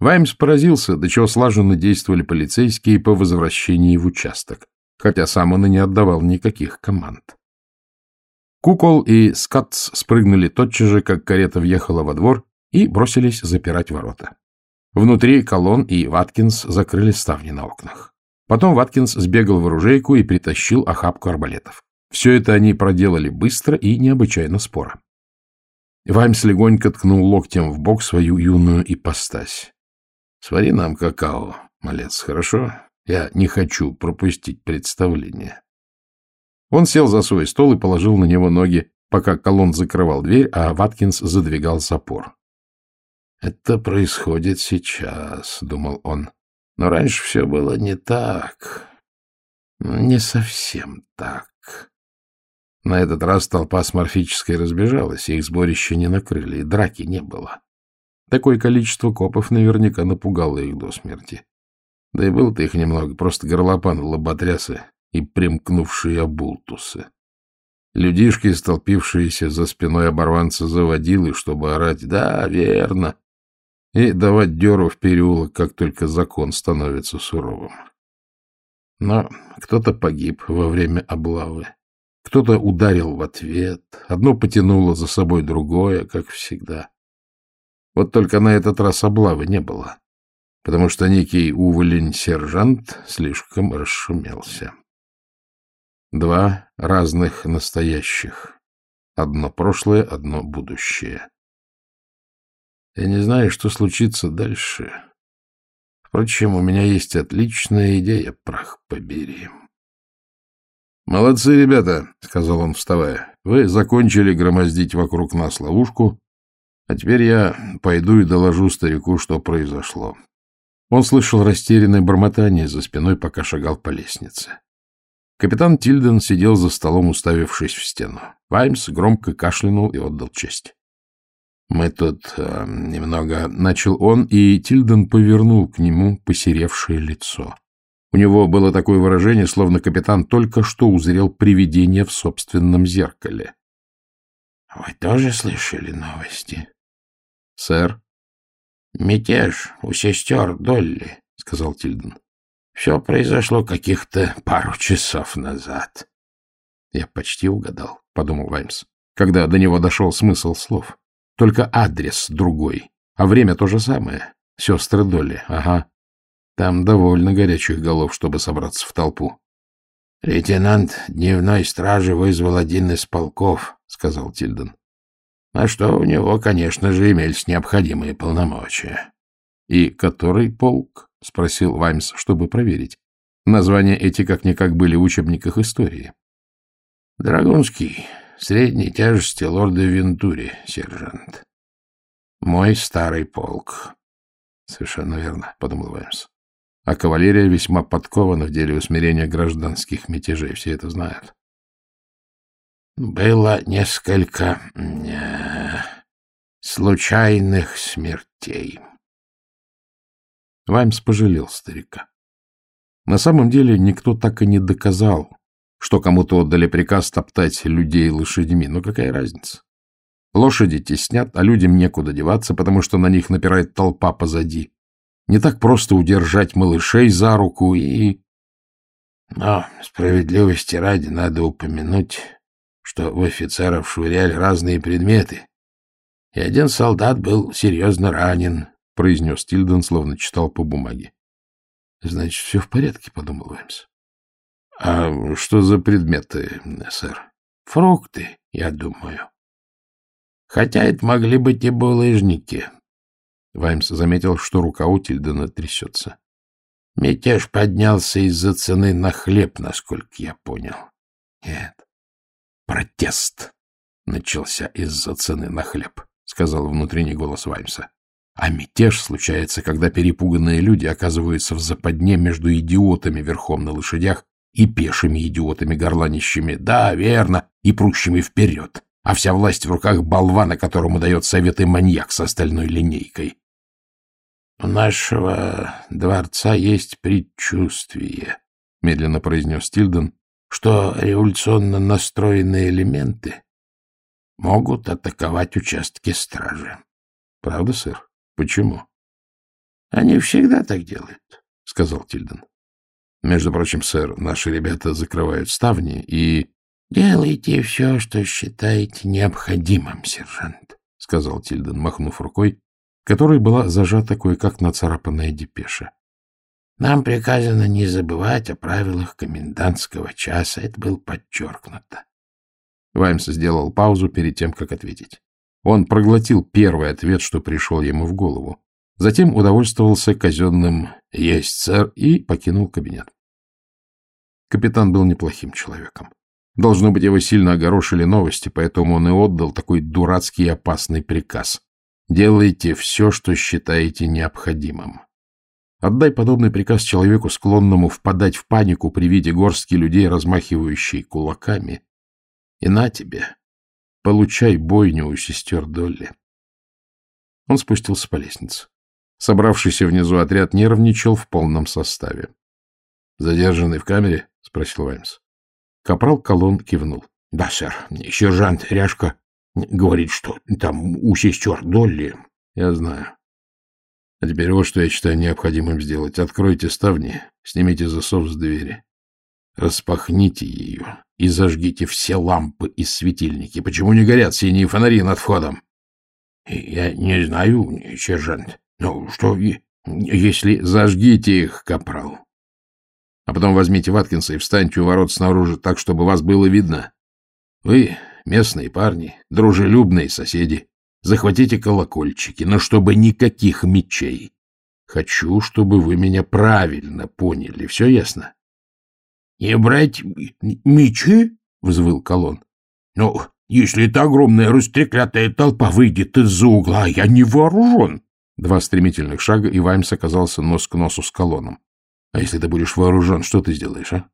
Ваймс поразился, до чего слаженно действовали полицейские по возвращении в участок, хотя сам он и не отдавал никаких команд. Кукол и Скотс спрыгнули тотчас же, как карета въехала во двор, и бросились запирать ворота. Внутри Колон и Ваткинс закрыли ставни на окнах. Потом Ваткинс сбегал в оружейку и притащил охапку арбалетов. Все это они проделали быстро и необычайно споро. Ваймс легонько ткнул локтем в бок свою юную ипостась. — Свари нам какао, малец, хорошо? Я не хочу пропустить представление. Он сел за свой стол и положил на него ноги, пока колонн закрывал дверь, а Ваткинс задвигал запор. — Это происходит сейчас, — думал он. Но раньше все было не так. Не совсем так. На этот раз толпа сморфической разбежалась, и их сборище не накрыли, и драки не было. Такое количество копов наверняка напугало их до смерти. Да и было-то их немного, просто горлопаны, лоботрясы и примкнувшие обултусы. Людишки, столпившиеся за спиной оборванца, заводилы, чтобы орать «Да, верно!» и давать дёру в переулок, как только закон становится суровым. Но кто-то погиб во время облавы, кто-то ударил в ответ, одно потянуло за собой другое, как всегда. Вот только на этот раз облавы не было, потому что некий уволень-сержант слишком расшумелся. Два разных настоящих. Одно прошлое, одно будущее. Я не знаю, что случится дальше. Впрочем, у меня есть отличная идея, прах побери. «Молодцы, ребята», — сказал он, вставая. «Вы закончили громоздить вокруг нас ловушку, а теперь я пойду и доложу старику, что произошло. Он слышал растерянное бормотание за спиной, пока шагал по лестнице. Капитан Тильден сидел за столом, уставившись в стену. Ваймс громко кашлянул и отдал честь. «Мы тут э, немного...» — начал он, и Тильден повернул к нему посеревшее лицо. У него было такое выражение, словно капитан только что узрел привидение в собственном зеркале. — Вы тоже слышали новости? — Сэр? — Мятеж у сестер Долли, — сказал Тильден. — Все произошло каких-то пару часов назад. — Я почти угадал, — подумал Ваймс, когда до него дошел смысл слов. Только адрес другой, а время то же самое. Сестры Долли, ага. Там довольно горячих голов, чтобы собраться в толпу. — Лейтенант дневной стражи вызвал один из полков, — сказал Тильден. А что у него, конечно же, имелись необходимые полномочия. — И который полк? — спросил Ваймс, чтобы проверить. Названия эти как-никак были в учебниках истории. — Драгунский, средней тяжести лорда Вентури, сержант. — Мой старый полк. — Совершенно верно, — подумал Ваймс. А кавалерия весьма подкована в деле усмирения гражданских мятежей, все это знают. Было несколько э, случайных смертей. Ваймс пожалел старика. На самом деле никто так и не доказал, что кому-то отдали приказ топтать людей лошадьми. Но какая разница? Лошади теснят, а людям некуда деваться, потому что на них напирает толпа позади. Не так просто удержать малышей за руку и... Но справедливости ради надо упомянуть, что в офицеров швыряли разные предметы, и один солдат был серьезно ранен, — произнес Тильден, словно читал по бумаге. — Значит, все в порядке, — подумал Ваймс. — А что за предметы, сэр? — Фрукты, я думаю. Хотя это могли быть и булыжники. Ваймс заметил, что рука у Тильдена трясется. Мятеж поднялся из-за цены на хлеб, насколько я понял. Нет, Протест начался из-за цены на хлеб, сказал внутренний голос Ваймса. А мятеж случается, когда перепуганные люди оказываются в западне между идиотами верхом на лошадях и пешими идиотами горланищами, да, верно, и прущими вперед, а вся власть в руках болвана, которому дает советы маньяк с остальной линейкой. — У нашего дворца есть предчувствие, — медленно произнес Тильден, что революционно настроенные элементы могут атаковать участки стражи. Правда, сэр? Почему? — Они всегда так делают, — сказал Тильден. — Между прочим, сэр, наши ребята закрывают ставни и... — Делайте все, что считаете необходимым, сержант, — сказал Тильден, махнув рукой, которой была зажата кое-как нацарапанная депеша. — Нам приказано не забывать о правилах комендантского часа. Это было подчеркнуто. Ваймс сделал паузу перед тем, как ответить. Он проглотил первый ответ, что пришел ему в голову. Затем удовольствовался казенным «Есть, сэр» и покинул кабинет. Капитан был неплохим человеком. Должно быть, его сильно огорошили новости, поэтому он и отдал такой дурацкий и опасный приказ. «Делайте все, что считаете необходимым». Отдай подобный приказ человеку, склонному впадать в панику при виде горстки людей, размахивающей кулаками. И на тебе, получай бойню у сестер Долли. Он спустился по лестнице. Собравшийся внизу отряд нервничал в полном составе. — Задержанный в камере? — спросил Ваймс. Капрал Колон кивнул. — Да, сэр. Сержант Ряшка говорит, что там у сестер Долли. — Я знаю. А теперь вот что я считаю необходимым сделать. Откройте ставни, снимите засов с двери, распахните ее и зажгите все лампы и светильники. Почему не горят синие фонари над входом? — Я не знаю, сержант. Ну, что, если зажгите их, капрал. А потом возьмите Ваткинса и встаньте у ворот снаружи так, чтобы вас было видно. Вы, местные парни, дружелюбные соседи, захватите колокольчики, но чтобы никаких мечей. Хочу, чтобы вы меня правильно поняли. Все ясно? — Не брать мечи? — взвыл колонн. — Ну, если эта огромная растреклятая толпа выйдет из-за угла, я не вооружен. Два стремительных шага, и Ваймс оказался нос к носу с колонном. А если ты будешь вооружен, что ты сделаешь, а?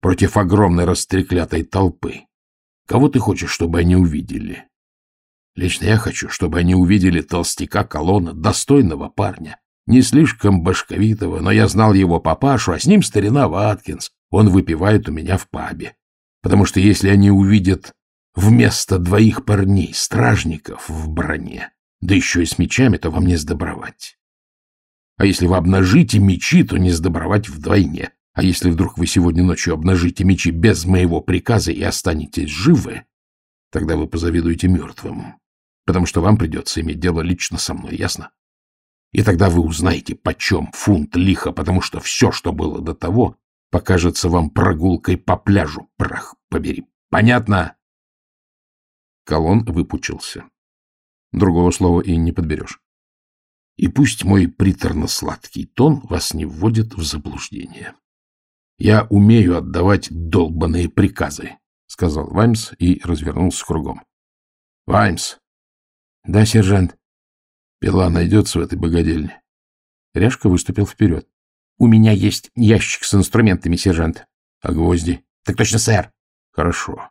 Против огромной растреклятой толпы. Кого ты хочешь, чтобы они увидели? Лично я хочу, чтобы они увидели толстяка колонна, достойного парня, не слишком башковитого, но я знал его папашу, а с ним старина Ваткинс. Он выпивает у меня в пабе. Потому что если они увидят вместо двоих парней стражников в броне, да еще и с мечами, то вам не сдобровать. А если вы обнажите мечи, то не сдобровать вдвойне. А если вдруг вы сегодня ночью обнажите мечи без моего приказа и останетесь живы, тогда вы позавидуете мертвым, потому что вам придется иметь дело лично со мной, ясно? И тогда вы узнаете, почем фунт лиха, потому что все, что было до того, покажется вам прогулкой по пляжу, прах побери. Понятно? Колон выпучился. Другого слова и не подберешь. И пусть мой приторно-сладкий тон вас не вводит в заблуждение. Я умею отдавать долбанные приказы, — сказал Ваймс и развернулся кругом. — Ваймс. — Да, сержант. — Пила найдется в этой богадельне. Ряшка выступил вперед. — У меня есть ящик с инструментами, сержант. — А гвозди? — Так точно, сэр. — Хорошо.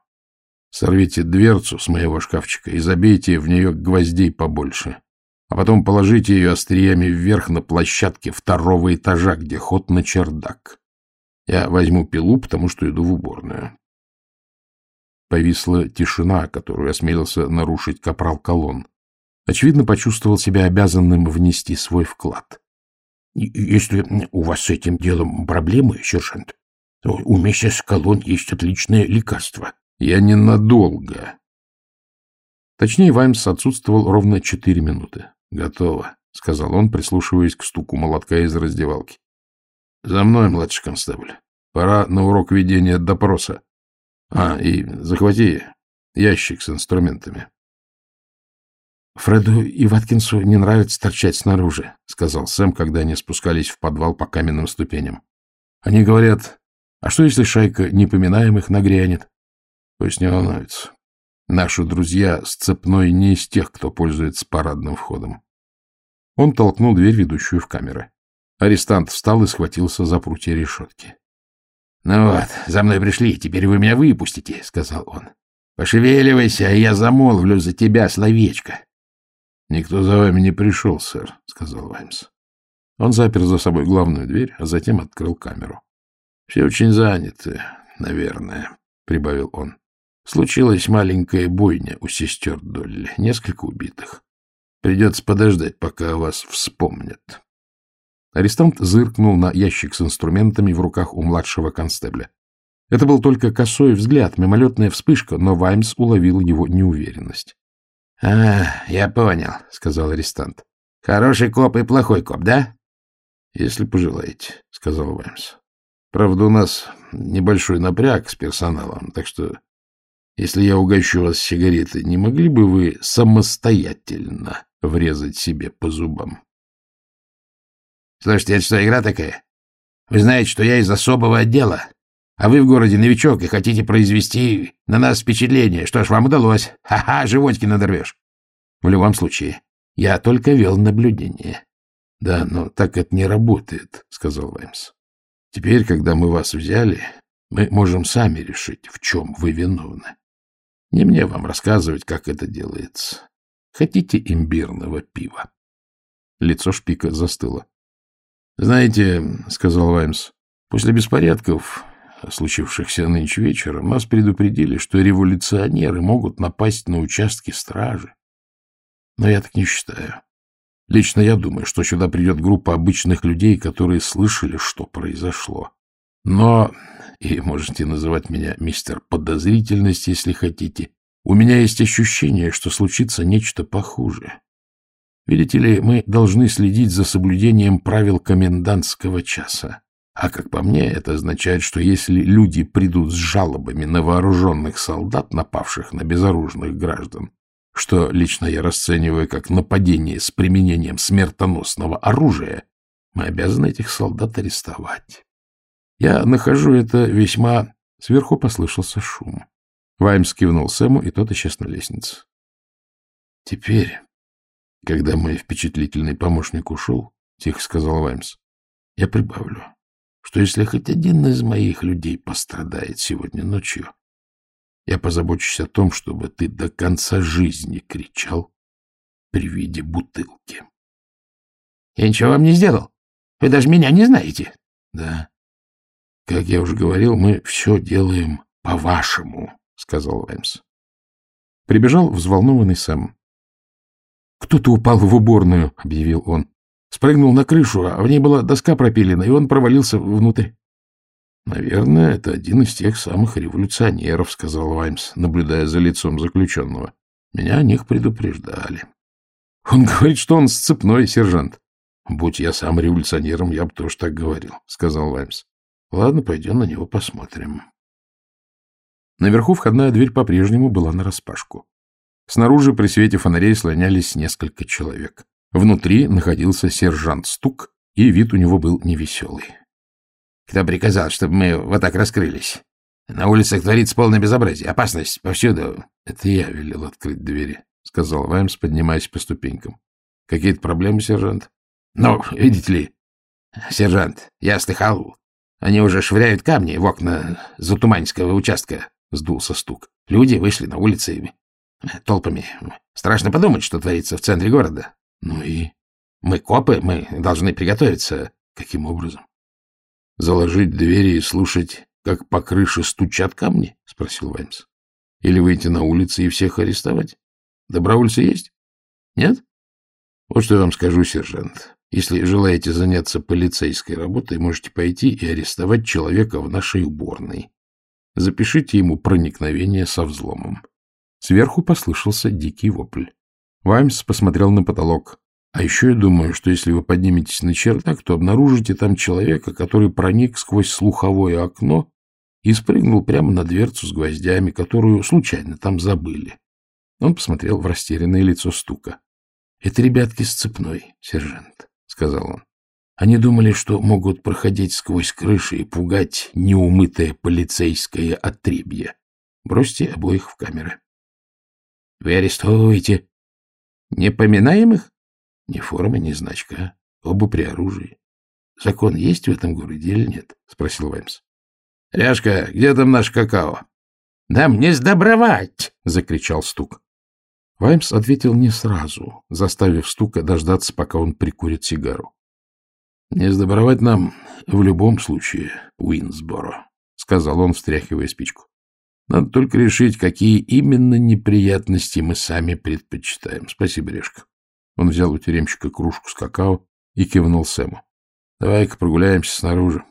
Сорвите дверцу с моего шкафчика и забейте в нее гвоздей побольше, а потом положите ее остриями вверх на площадке второго этажа, где ход на чердак. Я возьму пилу, потому что иду в уборную. Повисла тишина, которую осмелился нарушить капрал Колон. Очевидно, почувствовал себя обязанным внести свой вклад. — Если у вас с этим делом проблемы, сержант, у миссис Колон есть отличное лекарство. Я ненадолго. Точнее, Ваймс отсутствовал ровно четыре минуты. Готово, — сказал он, прислушиваясь к стуку молотка из раздевалки. — За мной, младший констебль. Пора на урок ведения допроса. А, и захвати ящик с инструментами. — Фреду и Ваткинсу не нравится торчать снаружи, — сказал Сэм, когда они спускались в подвал по каменным ступеням. — Они говорят, а что, если шайка непоминаемых нагрянет? Пусть не волнуются. Наши друзья с цепной не из тех, кто пользуется парадным входом. Он толкнул дверь, ведущую в камеры. Арестант встал и схватился за прутья решетки. — Ну вот, за мной пришли, теперь вы меня выпустите, — сказал он. — Пошевеливайся, а я замолвлю за тебя словечко. — Никто за вами не пришел, сэр, — сказал Ваймс. Он запер за собой главную дверь, а затем открыл камеру. — Все очень заняты, наверное, — прибавил он. Случилась маленькая бойня у сестер Долли, несколько убитых. Придется подождать, пока вас вспомнят. Арестант зыркнул на ящик с инструментами в руках у младшего констебля. Это был только косой взгляд, мимолетная вспышка, но Ваймс уловил его неуверенность. — А, я понял, — сказал арестант. — Хороший коп и плохой коп, да? — Если пожелаете, — сказал Ваймс. — Правда, у нас небольшой напряг с персоналом, так что, если я угощу вас сигареты, не могли бы вы самостоятельно врезать себе по зубам? — Слушайте, это что, игра такая? Вы знаете, что я из особого отдела, а вы в городе новичок и хотите произвести на нас впечатление. Что ж, вам удалось. Ха-ха, животики надорвешь. В любом случае, я только вел наблюдение. — Да, но так это не работает, — сказал Ваймс. — Теперь, когда мы вас взяли, мы можем сами решить, в чем вы виновны. Не мне вам рассказывать, как это делается. Хотите имбирного пива? Лицо шпика застыло. — Знаете, — сказал Ваймс, — после беспорядков, случившихся нынче вечером, нас предупредили, что революционеры могут напасть на участки стражи. Но я так не считаю. Лично я думаю, что сюда придет группа обычных людей, которые слышали, что произошло. Но, и можете называть меня мистер Подозрительность, если хотите, у меня есть ощущение, что случится нечто похуже. Видите ли, мы должны следить за соблюдением правил комендантского часа. А как по мне, это означает, что если люди придут с жалобами на вооруженных солдат, напавших на безоружных граждан, что лично я расцениваю как нападение с применением смертоносного оружия, мы обязаны этих солдат арестовать. Я нахожу это весьма... Сверху послышался шум. Ваймс кивнул Сэму, и тот исчез на лестнице. Теперь, когда мой впечатлительный помощник ушел, — тихо сказал Ваймс, — я прибавлю, что если хоть один из моих людей пострадает сегодня ночью, я позабочусь о том, чтобы ты до конца жизни кричал при виде бутылки. — Я ничего вам не сделал. Вы даже меня не знаете. — Да. Как я уже говорил, мы все делаем по-вашему, — сказал Ваймс. Прибежал взволнованный Сэм. «Кто-то упал в уборную», — объявил он. Спрыгнул на крышу, а в ней была доска пропилена, и он провалился внутрь. «Наверное, это один из тех самых революционеров», — сказал Ваймс, наблюдая за лицом заключенного. «Меня о них предупреждали». «Он говорит, что он сцепной, сержант». «Будь я сам революционером, я бы тоже так говорил», — сказал Ваймс. «Ладно, пойдем на него посмотрим». Наверху входная дверь по-прежнему была нараспашку. Снаружи при свете фонарей слонялись несколько человек. Внутри находился сержант Стук, и вид у него был невеселый. — Кто приказал, чтобы мы вот так раскрылись? На улицах творится полное безобразие, опасность повсюду. — Это я велел открыть двери, — сказал Ваймс, поднимаясь по ступенькам. — Какие-то проблемы, сержант? — Ну, видите ли, сержант, я слыхал, они уже швыряют камни в окна Затуманского участка, — сдулся Стук. Люди вышли на улицы толпами. Страшно подумать, что творится в центре города. Ну и? Мы копы, мы должны приготовиться. Каким образом? Заложить двери и слушать, как по крыше стучат камни? — спросил Ваймс. Или выйти на улицы и всех арестовать? Добровольцы есть? Нет? Вот что я вам скажу, сержант. Если желаете заняться полицейской работой, можете пойти и арестовать человека в нашей уборной. Запишите ему проникновение со взломом. Сверху послышался дикий вопль. Ваймс посмотрел на потолок. А еще я думаю, что если вы подниметесь на чердак, то обнаружите там человека, который проник сквозь слуховое окно и спрыгнул прямо на дверцу с гвоздями, которую случайно там забыли. Он посмотрел в растерянное лицо стука. — Это ребятки с цепной, сержант, — сказал он. Они думали, что могут проходить сквозь крыши и пугать неумытое полицейское отребье. Бросьте обоих в камеры. — Вы арестовываете непоминаемых? — Ни формы, ни значка. Оба при оружии. Закон есть в этом городе или нет? — спросил Ваймс. — Ряшка, где там наш какао? — Нам не сдобровать! — закричал Стук. Ваймс ответил не сразу, заставив Стука дождаться, пока он прикурит сигару. — Не сдобровать нам в любом случае, Уинсборо, — сказал он, встряхивая спичку. Надо только решить, какие именно неприятности мы сами предпочитаем. Спасибо, Решка. Он взял у тюремщика кружку с какао и кивнул Сэму. Давай-ка прогуляемся снаружи.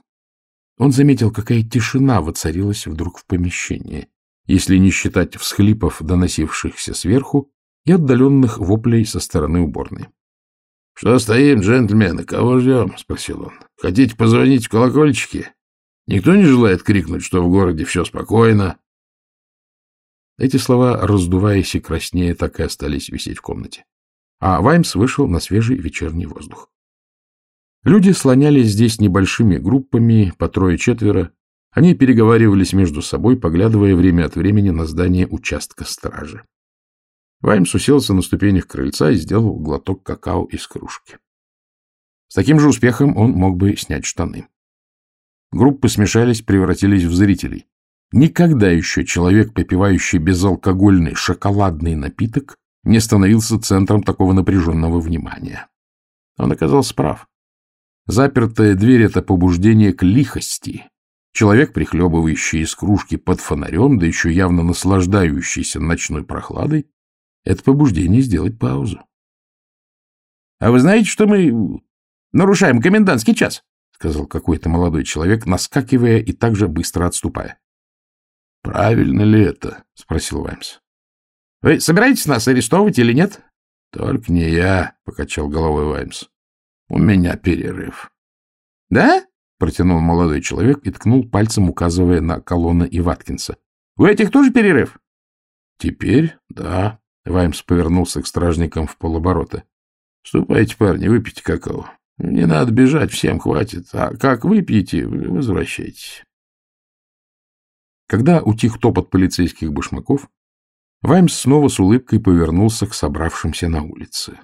Он заметил, какая тишина воцарилась вдруг в помещении, если не считать всхлипов, доносившихся сверху, и отдаленных воплей со стороны уборной. — Что стоим, джентльмены, кого ждем? — спросил он. — Хотите позвонить в колокольчики? Никто не желает крикнуть, что в городе все спокойно. Эти слова, раздуваясь и краснея, так и остались висеть в комнате. А Ваймс вышел на свежий вечерний воздух. Люди слонялись здесь небольшими группами, по трое-четверо. Они переговаривались между собой, поглядывая время от времени на здание участка стражи. Ваймс уселся на ступенях крыльца и сделал глоток какао из кружки. С таким же успехом он мог бы снять штаны. Группы смешались, превратились в зрителей. Никогда еще человек, попивающий безалкогольный шоколадный напиток, не становился центром такого напряженного внимания. Он оказался прав. Запертая дверь — это побуждение к лихости. Человек, прихлебывающий из кружки под фонарем, да еще явно наслаждающийся ночной прохладой, это побуждение сделать паузу. — А вы знаете, что мы нарушаем комендантский час? — сказал какой-то молодой человек, наскакивая и также быстро отступая. — Правильно ли это? — спросил Ваймс. — Вы собираетесь нас арестовывать или нет? — Только не я, — покачал головой Ваймс. — У меня перерыв. — Да? — протянул молодой человек и ткнул пальцем, указывая на колонны и Ваткинса. — У этих тоже перерыв? — Теперь, да. Ваймс повернулся к стражникам в полоборота. — Ступайте, парни, выпейте какао. Не надо бежать, всем хватит. А как выпьете, возвращайтесь. Когда утих топот полицейских башмаков, Ваймс снова с улыбкой повернулся к собравшимся на улице.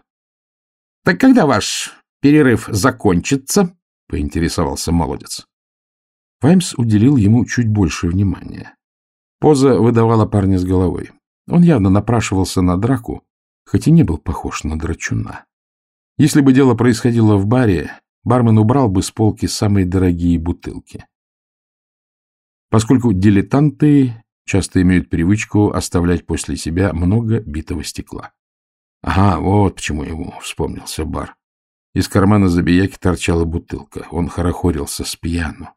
— Так когда ваш перерыв закончится? — поинтересовался молодец. Ваймс уделил ему чуть больше внимания. Поза выдавала парня с головой. Он явно напрашивался на драку, хоть и не был похож на драчуна. Если бы дело происходило в баре, бармен убрал бы с полки самые дорогие бутылки поскольку дилетанты часто имеют привычку оставлять после себя много битого стекла. Ага, вот почему ему вспомнился бар. Из кармана забияки торчала бутылка. Он хорохорился с пьяну.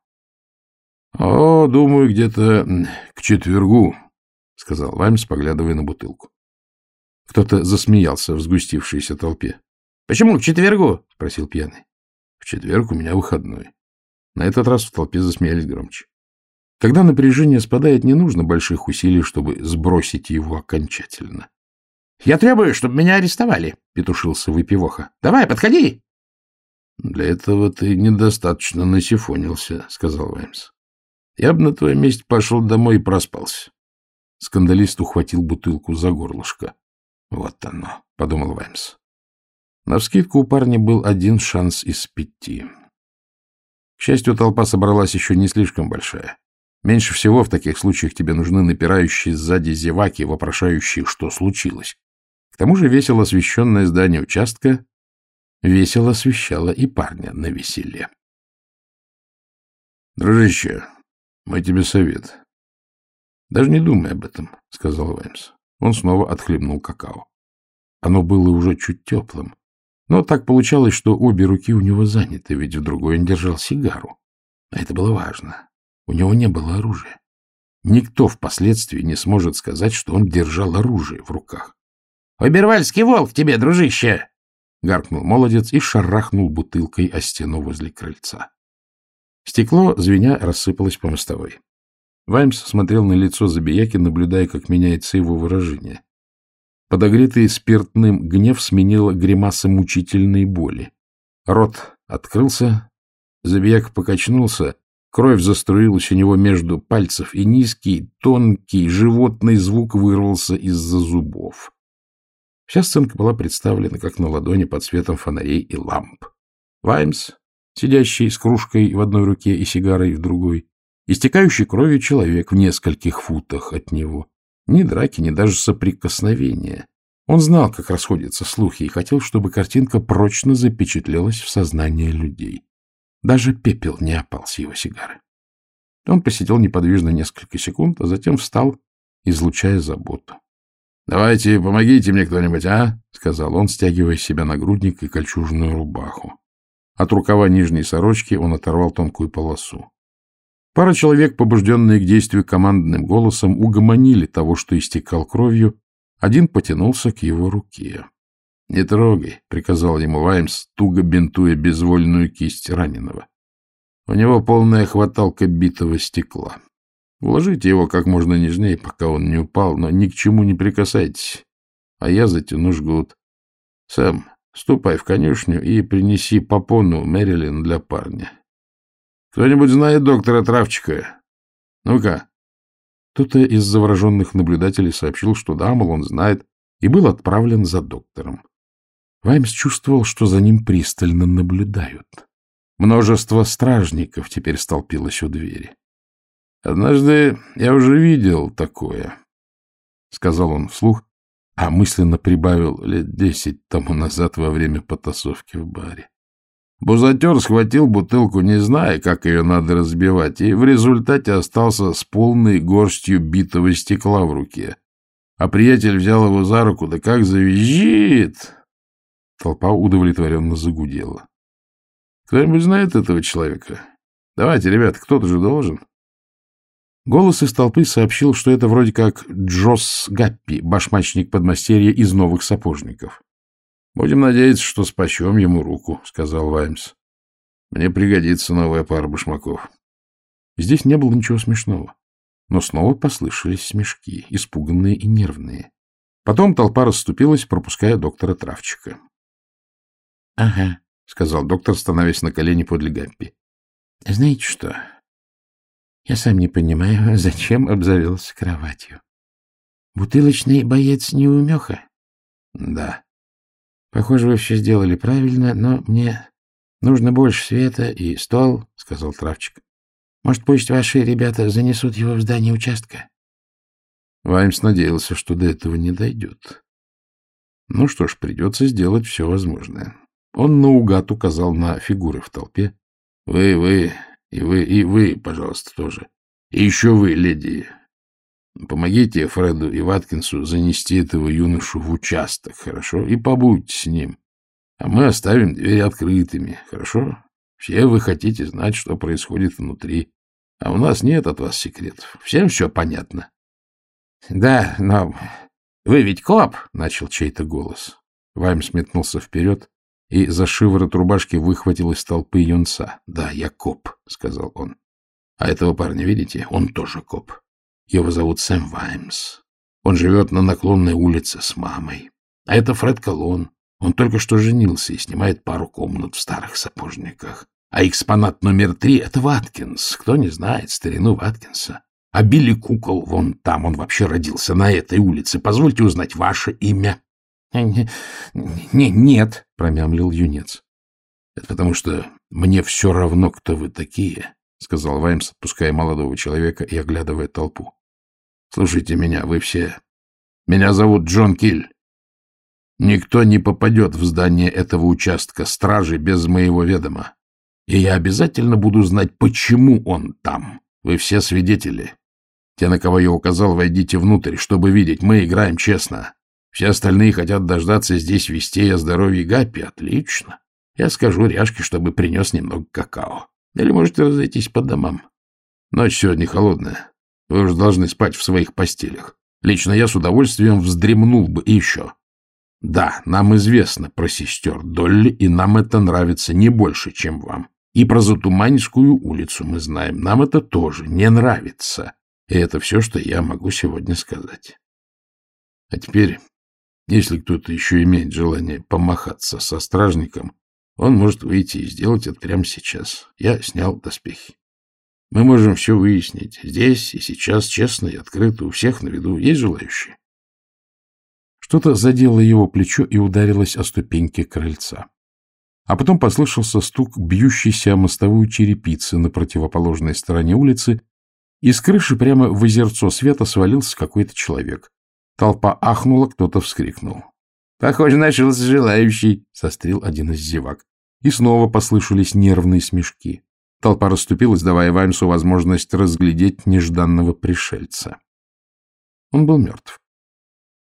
— О, думаю, где-то к четвергу, — сказал Ваймс, поглядывая на бутылку. Кто-то засмеялся в сгустившейся толпе. — Почему к четвергу? — спросил пьяный. — В четверг у меня выходной. На этот раз в толпе засмеялись громче. Когда напряжение спадает, не нужно больших усилий, чтобы сбросить его окончательно. — Я требую, чтобы меня арестовали, — петушился выпивоха. — Давай, подходи. — Для этого ты недостаточно насифонился, — сказал Ваймс. — Я бы на твоем месте пошел домой и проспался. Скандалист ухватил бутылку за горлышко. — Вот оно, — подумал Ваймс. Навскидку у парня был один шанс из пяти. К счастью, толпа собралась еще не слишком большая. Меньше всего в таких случаях тебе нужны напирающие сзади зеваки, вопрошающие, что случилось. К тому же весело освещенное здание участка весело освещало и парня на веселе. — Дружище, мой тебе совет. — Даже не думай об этом, — сказал Ваймс. Он снова отхлебнул какао. Оно было уже чуть теплым. Но так получалось, что обе руки у него заняты, ведь в другой он держал сигару. А это было важно. У него не было оружия. Никто впоследствии не сможет сказать, что он держал оружие в руках. — Обервальский волк тебе, дружище! — гаркнул молодец и шарахнул бутылкой о стену возле крыльца. Стекло, звеня, рассыпалось по мостовой. Ваймс смотрел на лицо Забияки, наблюдая, как меняется его выражение. Подогретый спиртным гнев сменил гримаса мучительной боли. Рот открылся, Забияк покачнулся, Кровь заструилась у него между пальцев, и низкий, тонкий, животный звук вырвался из-за зубов. Вся сценка была представлена, как на ладони под светом фонарей и ламп. Ваймс, сидящий с кружкой в одной руке и сигарой в другой, истекающий кровью человек в нескольких футах от него. Ни драки, ни даже соприкосновения. Он знал, как расходятся слухи, и хотел, чтобы картинка прочно запечатлелась в сознании людей. Даже пепел не опал с его сигары. Он посидел неподвижно несколько секунд, а затем встал, излучая заботу. — Давайте, помогите мне кто-нибудь, а? — сказал он, стягивая себя нагрудник и кольчужную рубаху. От рукава нижней сорочки он оторвал тонкую полосу. Пара человек, побужденные к действию командным голосом, угомонили того, что истекал кровью. Один потянулся к его руке. — Не трогай, — приказал ему Ваймс, туго бинтуя безвольную кисть раненого. У него полная хваталка битого стекла. Уложите его как можно нежнее, пока он не упал, но ни к чему не прикасайтесь, а я затяну жгут. Сэм, ступай в конюшню и принеси попону Мэрилин для парня. Кто-нибудь знает доктора Травчика? Ну-ка. Кто-то из завороженных наблюдателей сообщил, что да, мол, он знает, и был отправлен за доктором. Ваймс чувствовал, что за ним пристально наблюдают. Множество стражников теперь столпилось у двери. «Однажды я уже видел такое», — сказал он вслух, а мысленно прибавил лет десять тому назад во время потасовки в баре. Бузатер схватил бутылку, не зная, как ее надо разбивать, и в результате остался с полной горстью битого стекла в руке. А приятель взял его за руку, да как завизжит! Толпа удовлетворенно загудела. Кто-нибудь знает этого человека? Давайте, ребята, кто-то же должен. Голос из толпы сообщил, что это вроде как Джосс Гаппи, башмачник подмастерья из новых сапожников. «Будем надеяться, что спасем ему руку», — сказал Ваймс. «Мне пригодится новая пара башмаков». Здесь не было ничего смешного, но снова послышались смешки, испуганные и нервные. Потом толпа расступилась, пропуская доктора Травчика. — Ага, — сказал доктор, становясь на колени подле Гаппи. — Знаете что? Я сам не понимаю, зачем обзавелся кроватью. Бутылочный боец неумеха? — Да. — Похоже, вы все сделали правильно, но мне нужно больше света и стол, — сказал Травчик. — Может, пусть ваши ребята занесут его в здание участка? Ваймс надеялся, что до этого не дойдет. Ну что ж, придется сделать все возможное. Он наугад указал на фигуры в толпе. — Вы, вы, и вы, и вы, пожалуйста, тоже. И еще вы, леди. Помогите Фреду и Ваткинсу занести этого юношу в участок, хорошо? И побудьте с ним. А мы оставим двери открытыми, хорошо? Все вы хотите знать, что происходит внутри. А у нас нет от вас секретов. Всем все понятно. — Да, но вы ведь коп, — начал чей-то голос. Вайм сметнулся вперед и за шиворот рубашки выхватил из толпы юнца. — Да, я коп, — сказал он. — А этого парня видите? Он тоже коп. Его зовут Сэм Ваймс. Он живет на наклонной улице с мамой. А это Фред Колон. Он только что женился и снимает пару комнат в старых сапожниках. А экспонат номер три — это Ваткинс. Кто не знает старину Ваткинса? А Билли Кукол вон там, он вообще родился на этой улице. Позвольте узнать ваше имя. — Не, нет, — промямлил юнец. — Это потому что мне все равно, кто вы такие, — сказал Ваймс, отпуская молодого человека и оглядывая толпу. — Слушайте меня, вы все. Меня зовут Джон Киль. Никто не попадет в здание этого участка стражи без моего ведома. И я обязательно буду знать, почему он там. Вы все свидетели. Те, на кого я указал, войдите внутрь, чтобы видеть. Мы играем честно. Все остальные хотят дождаться здесь вестей о здоровье Гаппи. Отлично. Я скажу Ряшке, чтобы принес немного какао. Или можете разойтись по домам. Ночь сегодня холодная. Вы уже должны спать в своих постелях. Лично я с удовольствием вздремнул бы и еще. Да, нам известно про сестер Долли, и нам это нравится не больше, чем вам. И про Затуманскую улицу мы знаем. Нам это тоже не нравится. И это все, что я могу сегодня сказать. А теперь если кто-то еще имеет желание помахаться со стражником, он может выйти и сделать это прямо сейчас. Я снял доспехи. Мы можем все выяснить. Здесь и сейчас, честно и открыто, у всех на виду. Есть желающие? Что-то задело его плечо и ударилось о ступеньки крыльца. А потом послышался стук бьющейся о мостовую черепицы на противоположной стороне улицы, и с крыши прямо в озерцо света свалился какой-то человек. Толпа ахнула, кто-то вскрикнул. — Похоже, нашелся желающий, — сострил один из зевак. И снова послышались нервные смешки. Толпа расступилась, давая Ваймсу возможность разглядеть нежданного пришельца. Он был мертв.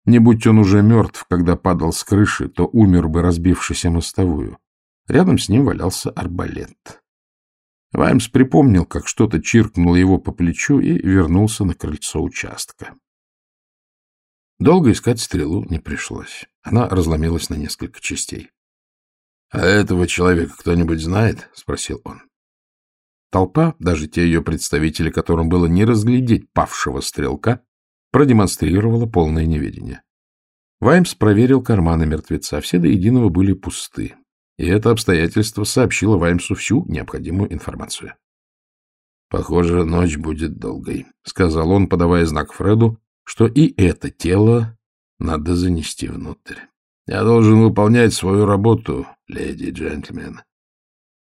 Не будь он уже мертв, когда падал с крыши, то умер бы, разбившись о мостовую. Рядом с ним валялся арбалет. Ваймс припомнил, как что-то чиркнуло его по плечу и вернулся на крыльцо участка. Долго искать стрелу не пришлось. Она разломилась на несколько частей. — А этого человека кто-нибудь знает? — спросил он. Толпа, даже те ее представители, которым было не разглядеть павшего стрелка, продемонстрировала полное неведение. Ваймс проверил карманы мертвеца. Все до единого были пусты. И это обстоятельство сообщило Ваймсу всю необходимую информацию. «Похоже, ночь будет долгой», — сказал он, подавая знак Фреду, что и это тело надо занести внутрь. «Я должен выполнять свою работу, леди и джентльмены.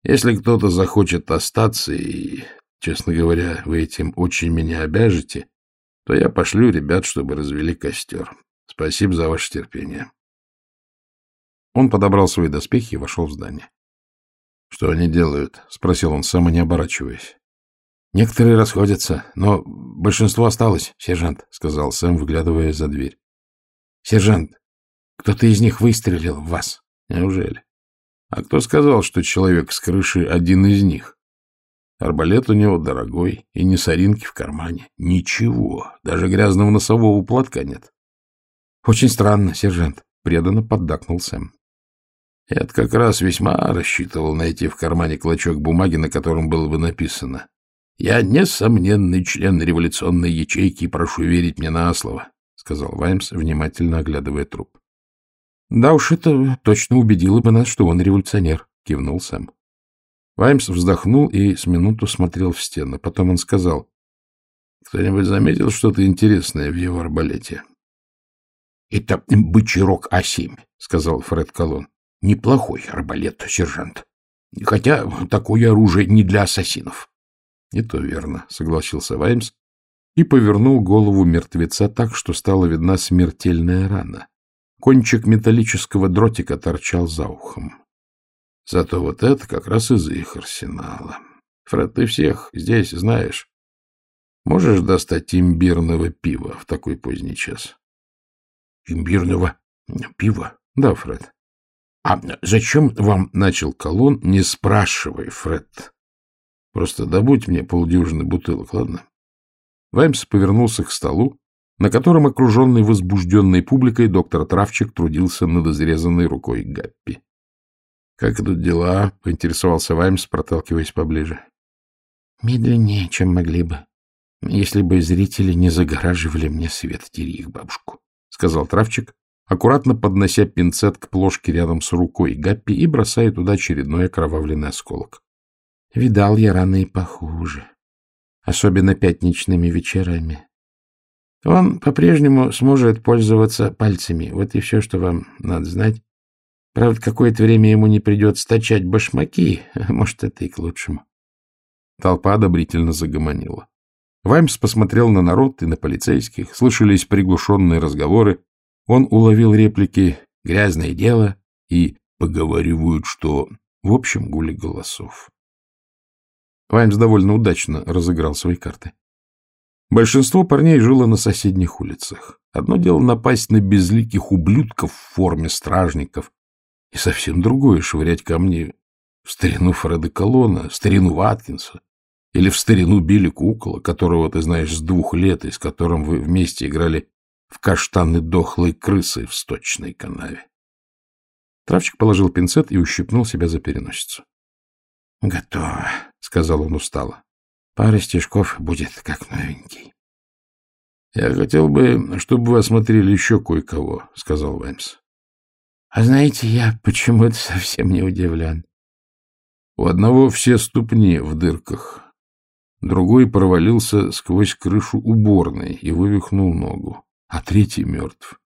Если кто-то захочет остаться, и, честно говоря, вы этим очень меня обяжете, то я пошлю ребят, чтобы развели костер. Спасибо за ваше терпение. Он подобрал свои доспехи и вошел в здание. — Что они делают? — спросил он, сам не оборачиваясь. — Некоторые расходятся, но большинство осталось, сержант, — сказал Сэм, выглядывая за дверь. — Сержант, кто-то из них выстрелил в вас. — Неужели? А кто сказал, что человек с крыши один из них? Арбалет у него дорогой, и ни соринки в кармане. Ничего, даже грязного носового платка нет. — Очень странно, сержант, — преданно поддакнул Сэм. Я как раз весьма рассчитывал найти в кармане клочок бумаги, на котором было бы написано «Я несомненный член революционной ячейки и прошу верить мне на слово», — сказал Ваймс, внимательно оглядывая труп. — Да уж это точно убедило бы нас, что он революционер, — кивнул Сэм. Ваймс вздохнул и с минуту смотрел в стену. Потом он сказал, — Кто-нибудь заметил что-то интересное в его арбалете? — Это бычий А7, — сказал Фред Колон. — Неплохой арбалет, сержант. Хотя такое оружие не для ассасинов. — И то верно, — согласился Ваймс и повернул голову мертвеца так, что стала видна смертельная рана. Кончик металлического дротика торчал за ухом. Зато вот это как раз из их арсенала. Фред, ты всех здесь знаешь. Можешь достать имбирного пива в такой поздний час? Имбирного пива? Да, Фред. А зачем вам начал колонн, не спрашивай, Фред? Просто добудь мне полдюжины бутылок, ладно? Ваймс повернулся к столу, на котором, окруженный возбужденной публикой, доктор Травчик трудился над изрезанной рукой Гаппи. — Как идут дела? — поинтересовался Ваймс, проталкиваясь поближе. — Медленнее, чем могли бы, если бы зрители не загораживали мне свет, тери их бабушку, — сказал Травчик, аккуратно поднося пинцет к плошке рядом с рукой Гаппи и бросая туда очередной окровавленный осколок. — Видал я раны и похуже, особенно пятничными вечерами. Он по-прежнему сможет пользоваться пальцами. Вот и все, что вам надо знать. Правда, какое-то время ему не придется точать башмаки. Может, это и к лучшему. Толпа одобрительно загомонила. Ваймс посмотрел на народ и на полицейских. Слышались приглушенные разговоры. Он уловил реплики «грязное дело» и «поговаривают, что...» В общем, гули голосов. Ваймс довольно удачно разыграл свои карты. Большинство парней жило на соседних улицах. Одно дело напасть на безликих ублюдков в форме стражников, и совсем другое — швырять камни в старину Фреда Колона, в старину Ваткинса или в старину Билли Кукола, которого ты знаешь с двух лет и с которым вы вместе играли в каштаны дохлой крысы в сточной канаве. Травчик положил пинцет и ущипнул себя за переносицу. — Готово, — сказал он устало. Пара стежков будет как новенький. — Я хотел бы, чтобы вы осмотрели еще кое-кого, — сказал Ваймс. — А знаете, я почему-то совсем не удивлен. У одного все ступни в дырках. Другой провалился сквозь крышу уборной и вывихнул ногу, а третий мертв.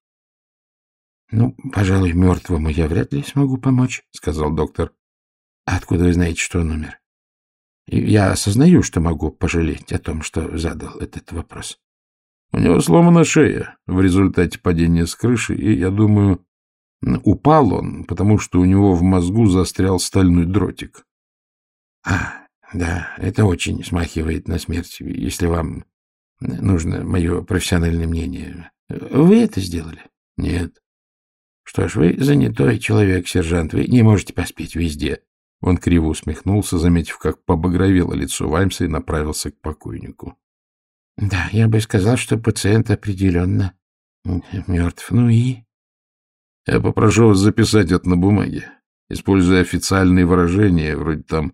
— Ну, пожалуй, мертвому я вряд ли смогу помочь, — сказал доктор. — Откуда вы знаете, что он умер? Я осознаю, что могу пожалеть о том, что задал этот вопрос. У него сломана шея в результате падения с крыши, и, я думаю, упал он, потому что у него в мозгу застрял стальной дротик. — А, да, это очень смахивает на смерть, если вам нужно мое профессиональное мнение. Вы это сделали? — Нет. Что ж, вы занятой человек, сержант, вы не можете поспеть везде. Он криво усмехнулся, заметив, как побагровело лицо Ваймса и направился к покойнику. — Да, я бы сказал, что пациент определенно мертв. Ну и? — Я попрошу вас записать это на бумаге, используя официальные выражения, вроде там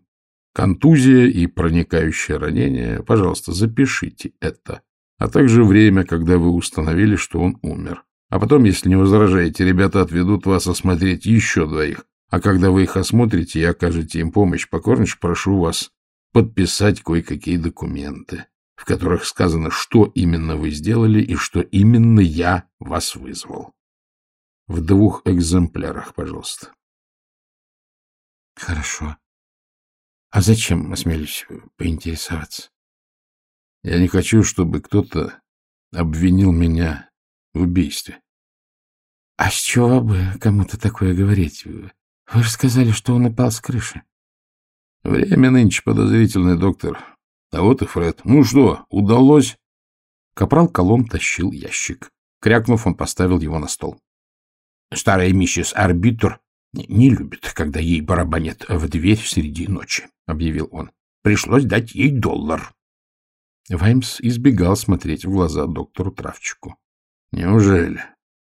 контузия и проникающее ранение. Пожалуйста, запишите это, а также время, когда вы установили, что он умер. А потом, если не возражаете, ребята отведут вас осмотреть еще двоих. А когда вы их осмотрите и окажете им помощь покорнейше, прошу вас подписать кое-какие документы, в которых сказано, что именно вы сделали и что именно я вас вызвал. В двух экземплярах, пожалуйста. Хорошо. А зачем, осмелюсь поинтересоваться? Я не хочу, чтобы кто-то обвинил меня в убийстве. — А с чего бы кому-то такое говорить? Вы же сказали, что он упал с крыши. Время нынче подозрительный, доктор. А вот и Фред. Ну что, удалось? Капрал Колон тащил ящик. Крякнув, он поставил его на стол. Старая миссис Арбитр не любит, когда ей барабанят в дверь среди ночи, — объявил он. Пришлось дать ей доллар. Ваймс избегал смотреть в глаза доктору Травчику. Неужели?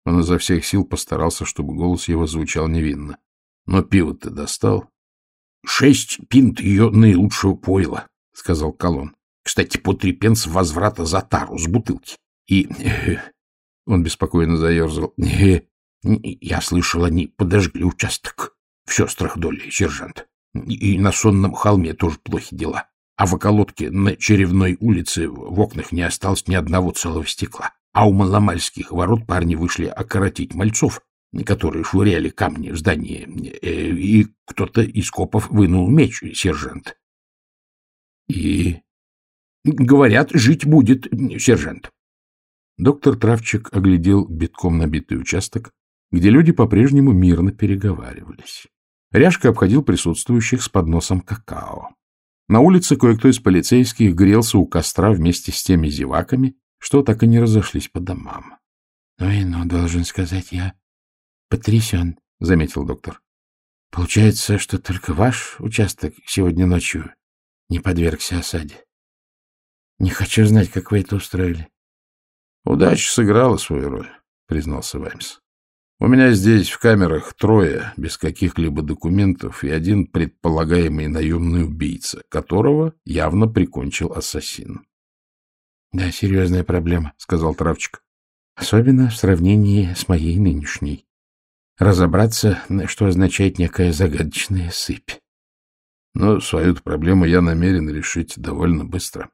Он изо всех сил постарался, чтобы голос его звучал невинно. Но пиво ты достал? — Шесть пинт ее наилучшего пойла, — сказал Колон. — Кстати, по три пенса возврата за тару с бутылки. И... Он беспокойно заерзал. Я слышал, они подожгли участок в сестрах доли, сержант. И на сонном холме тоже плохи дела. А в околотке на Черевной улице в окнах не осталось ни одного целого стекла. А у Маломальских ворот парни вышли окоротить мальцов, которые швыряли камни в здание, э, и кто-то из копов вынул меч, сержант. И, говорят, жить будет, сержант. Доктор Травчик оглядел битком набитый участок, где люди по-прежнему мирно переговаривались. Ряшка обходил присутствующих с подносом какао. На улице кое-кто из полицейских грелся у костра вместе с теми зеваками, что так и не разошлись по домам. — Ну и ну, должен сказать, я потрясен, — заметил доктор. — Получается, что только ваш участок сегодня ночью не подвергся осаде. Не хочу знать, как вы это устроили. — Удача сыграла свою роль, — признался Ваймс. — У меня здесь в камерах трое без каких-либо документов и один предполагаемый наемный убийца, которого явно прикончил ассасин. — Да, серьезная проблема, — сказал Травчик. — Особенно в сравнении с моей нынешней разобраться, что означает некая загадочная сыпь. Но свою проблему я намерен решить довольно быстро.